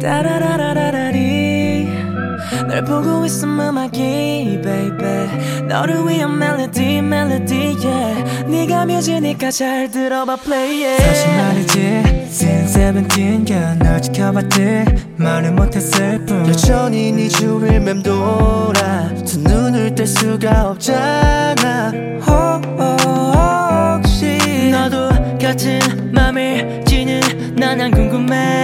따라라라라리. 널 보고 있음 음악이 baby. 너를 위한 멜로디 멜로디 yeah. 네가 뮤지니까 잘 들어봐 play it. 사실 말이지 Since seventeen girl 지켜봤지. 말을 못했을 뿐. 여전히 네 주위를 맴돌아. 두 눈을 뗄 수가 없잖아. 혹시 너도 같은 맘일지는 난 궁금해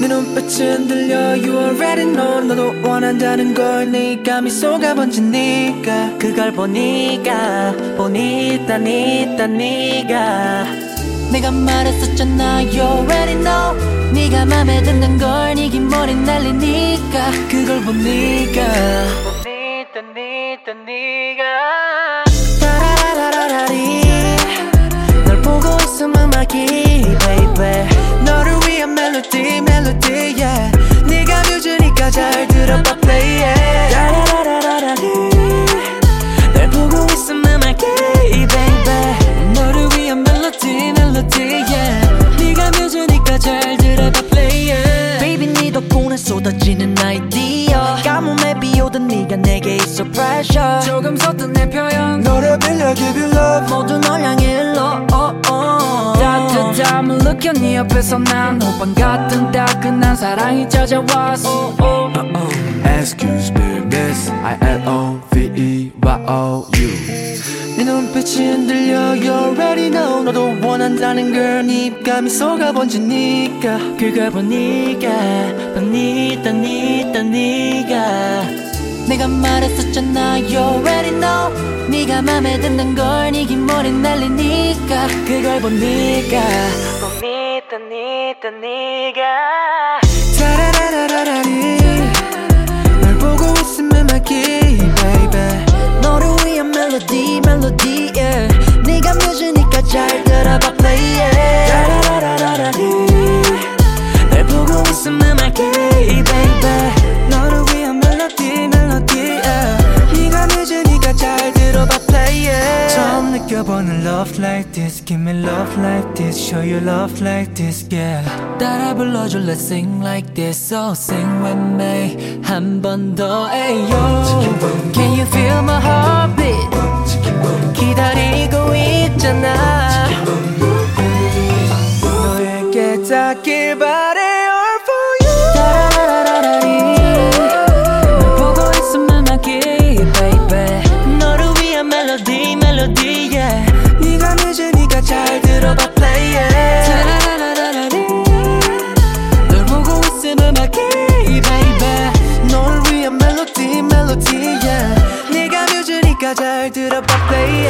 내 눈빛은 들려. You already know. 너도 원한다는 걸 네가 미소가 번지 니까. 그걸 보니까 보니까 니까 네가 내가 말했었잖아. You already know. 네가 맘에 든는 걸 네기 머리 날리니까. 그걸 보니까 보니까 니까 네가 따라라라라리. 널 보고 있음 음악이 baby 잘 들어봐 play it Baby 네 덕분에 쏟아지는 아이디어. 가뭄에 비오던 네가 내게 있어 pressure. 조금 섰던 내 표현. 너를 빌려 give you love. 모두 널 향해 일러 oh, oh. 따뜻함을 느껴 네 옆에서 난 호빵 같은 따끈한 사랑이 찾아왔어. Excuse me miss. I-L-O-V-E-Y-O-U 네 눈빛이 흔들려 You already know 너도 원한다는 걸 네가 미소가 번지니까 그걸 보니까 보니까 니까 네가 내가 말했었잖아 You already know. 네가 맘에 든는 걸 네기 머리 날리니까 그걸 보니까. 보니까 니까 네가 타라라라라리. 널 보고 있으면 막이 baby. 너를 위한 멜로디 멜로디 처음 느껴보는 love like this Give me love like this Show you love like this yeah 따라 불러줘 Let's sing like this So sing with me 한 번 더 ayo Can you feel my heartbeat 기다리고 있잖아 너에게 닿길 바래 잘 들어봐 play it. 널 보고 있음 음악이 baby. 너를 위한 멜로디 멜로디 yeah 네가 뮤즈니까 잘 들어봐 play